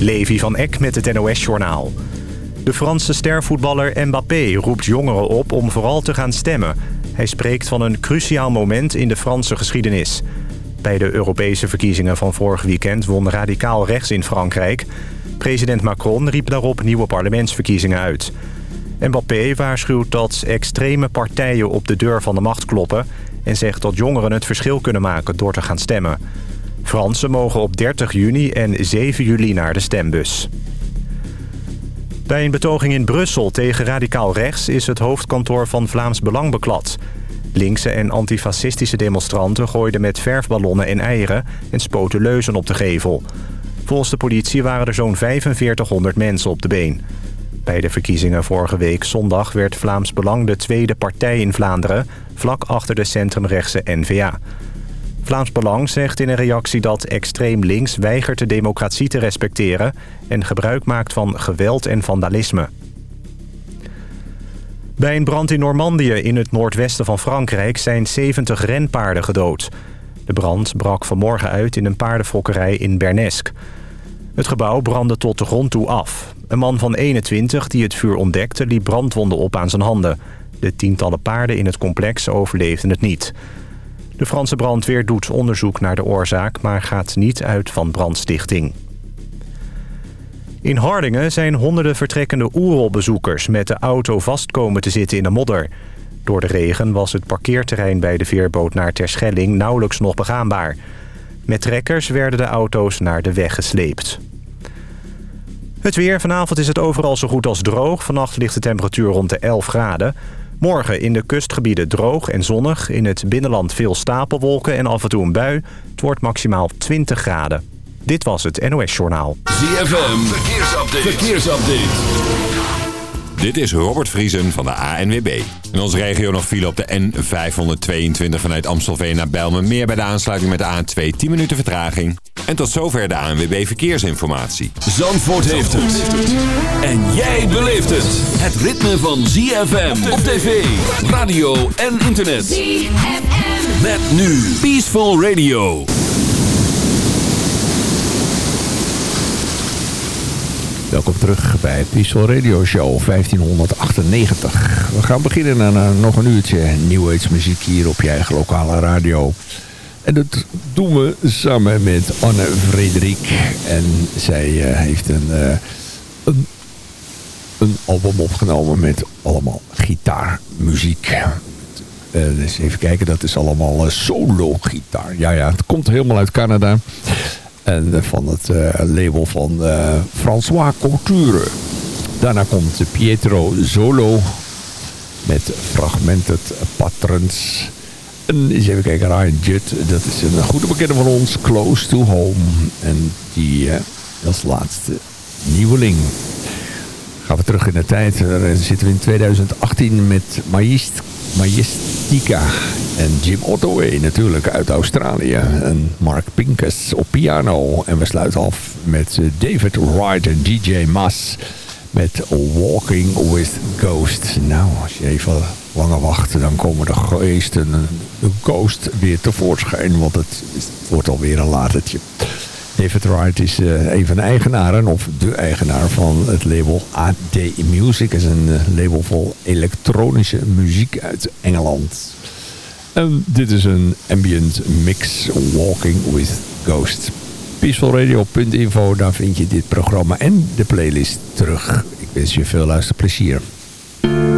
Levi van Eck met het NOS-journaal. De Franse stervoetballer Mbappé roept jongeren op om vooral te gaan stemmen. Hij spreekt van een cruciaal moment in de Franse geschiedenis. Bij de Europese verkiezingen van vorig weekend won radicaal rechts in Frankrijk. President Macron riep daarop nieuwe parlementsverkiezingen uit. Mbappé waarschuwt dat extreme partijen op de deur van de macht kloppen... en zegt dat jongeren het verschil kunnen maken door te gaan stemmen. Fransen mogen op 30 juni en 7 juli naar de stembus. Bij een betoging in Brussel tegen radicaal rechts... is het hoofdkantoor van Vlaams Belang beklad. Linkse en antifascistische demonstranten gooiden met verfballonnen en eieren... en spoten leuzen op de gevel. Volgens de politie waren er zo'n 4500 mensen op de been. Bij de verkiezingen vorige week zondag werd Vlaams Belang de tweede partij in Vlaanderen... vlak achter de centrumrechtse N-VA. Vlaams Belang zegt in een reactie dat extreem links weigert de democratie te respecteren... en gebruik maakt van geweld en vandalisme. Bij een brand in Normandië in het noordwesten van Frankrijk zijn 70 renpaarden gedood. De brand brak vanmorgen uit in een paardenfokkerij in Bernesque. Het gebouw brandde tot de grond toe af. Een man van 21 die het vuur ontdekte liep brandwonden op aan zijn handen. De tientallen paarden in het complex overleefden het niet. De Franse brandweer doet onderzoek naar de oorzaak... maar gaat niet uit van brandstichting. In Hardingen zijn honderden vertrekkende Oerolbezoekers... met de auto vastkomen te zitten in de modder. Door de regen was het parkeerterrein bij de veerboot naar Terschelling... nauwelijks nog begaanbaar. Met trekkers werden de auto's naar de weg gesleept. Het weer. Vanavond is het overal zo goed als droog. Vannacht ligt de temperatuur rond de 11 graden. Morgen in de kustgebieden droog en zonnig. In het binnenland veel stapelwolken en af en toe een bui. Het wordt maximaal 20 graden. Dit was het NOS Journaal. ZFM. Verkeersupdate. Verkeersupdate. Dit is Robert Vriesen van de ANWB. In onze regio nog file op de N522 vanuit Amstelveen naar Bijlmermeer... bij de aansluiting met de A2 10 minuten vertraging. En tot zover de ANWB Verkeersinformatie. Zandvoort heeft het. En jij beleeft het. Het ritme van ZFM op tv, radio en internet. ZFM. Met nu Peaceful Radio. Welkom terug bij Peaceful Radio Show 1598. We gaan beginnen uh, nog een uurtje New muziek hier op je eigen lokale radio. En dat doen we samen met Anne Frederik. En zij uh, heeft een, uh, een, een, album opgenomen met allemaal gitaarmuziek. dus even kijken, dat is allemaal solo gitaar. Ja, ja, het komt helemaal uit Canada. En van het uh, label van uh, François Couture. Daarna komt Pietro Solo met Fragmented Patterns. En eens even kijken, Ryan Judd, dat is een goede bekende van ons, Close to Home. En die als laatste nieuweling. Gaan we terug in de tijd. Dan zitten we in 2018 met Maïst Majestica. En Jim Ottaway natuurlijk uit Australië. En Mark Pincus op piano. En we sluiten af met David Wright en DJ Mas. Met Walking with Ghosts. Nou, als je even langer wacht, dan komen de geesten, de ghost weer tevoorschijn. Want het, het wordt alweer een latertje. David Wright is uh, een van de eigenaren, of de eigenaar van het label AD Music. Dat is een uh, label vol elektronische muziek uit Engeland. En dit is een ambient mix Walking with Ghost. Peacefulradio.info, daar vind je dit programma en de playlist terug. Ik wens je veel luisterplezier. This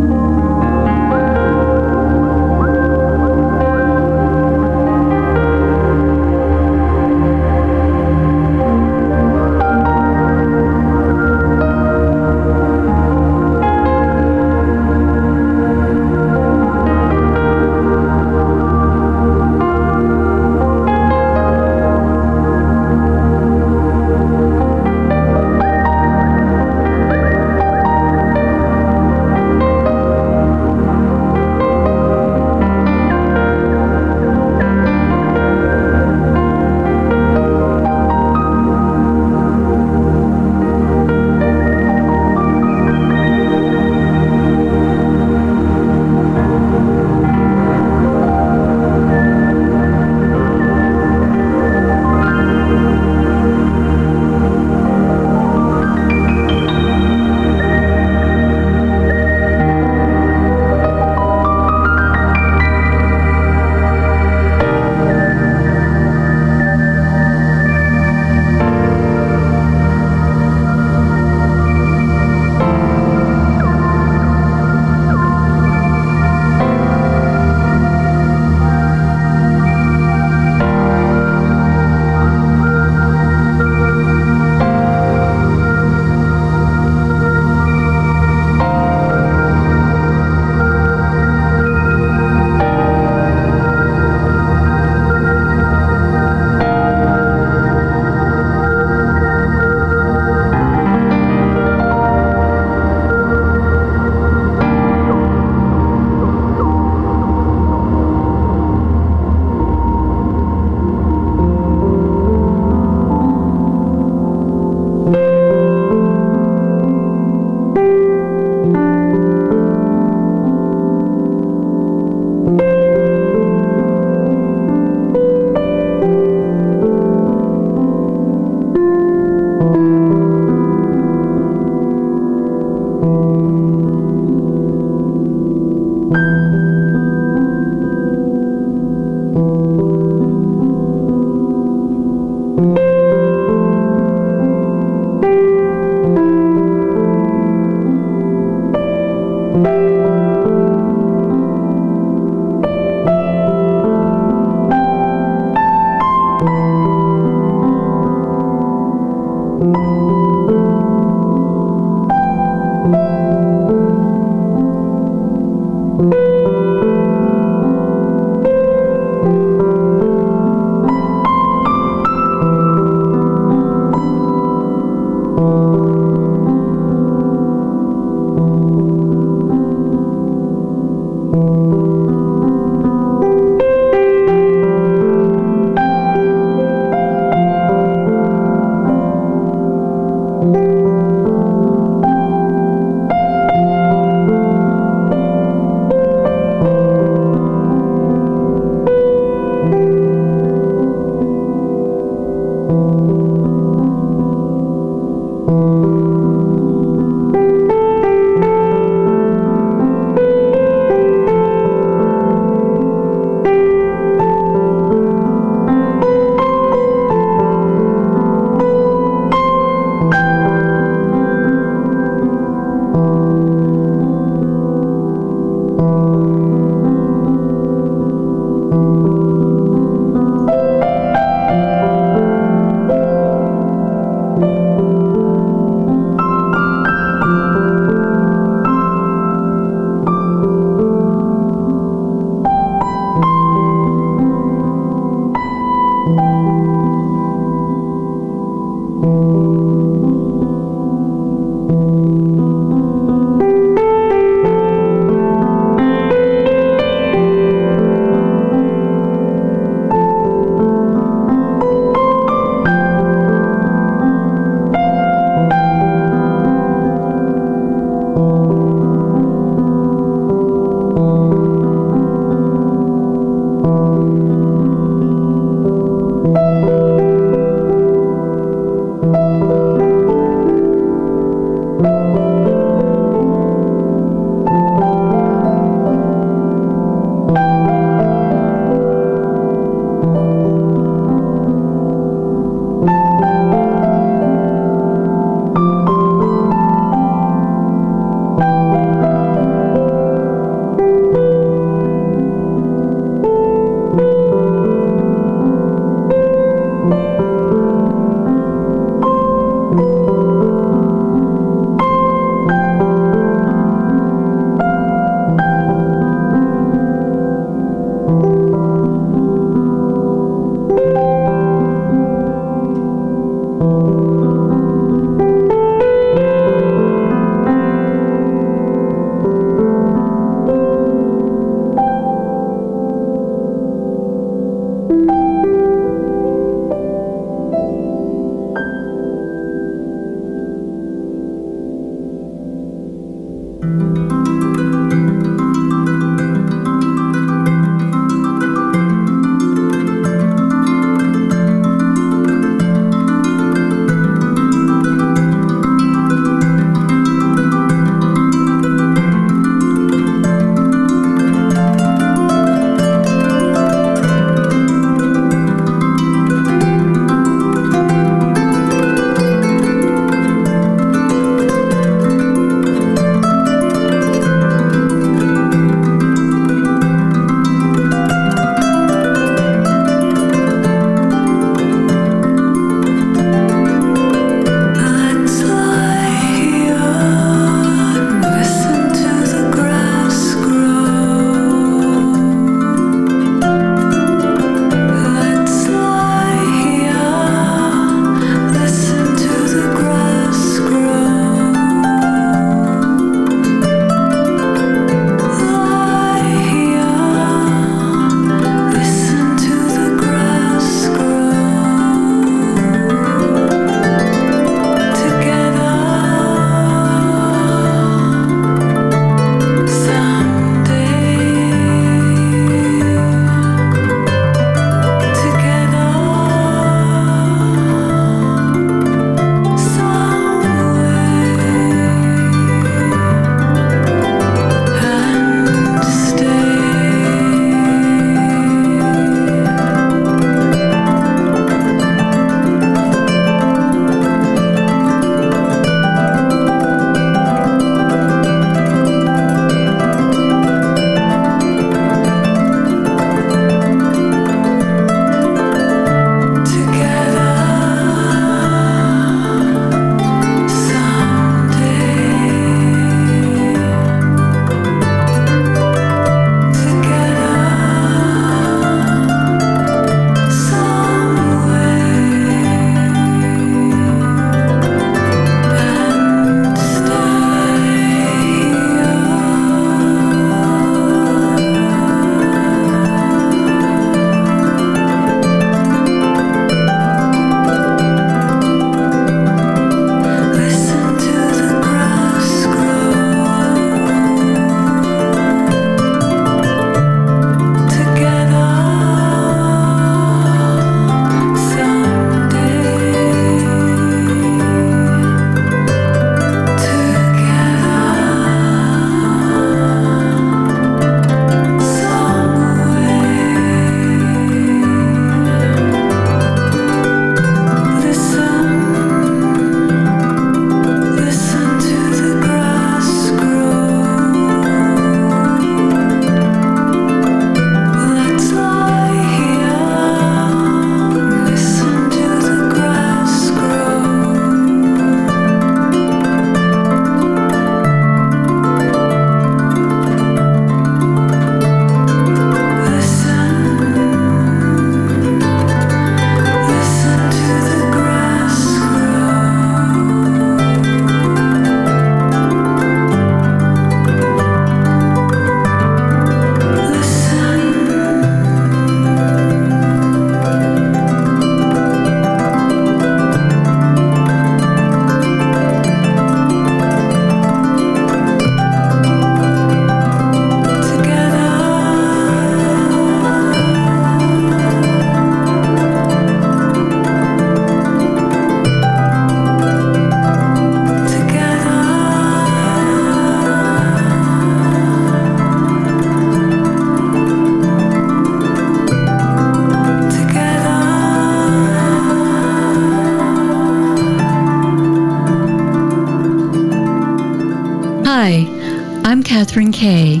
Kay.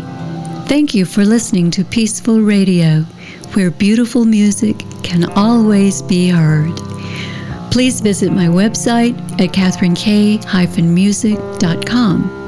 Thank you for listening to Peaceful Radio, where beautiful music can always be heard. Please visit my website at katherinekay-music.com.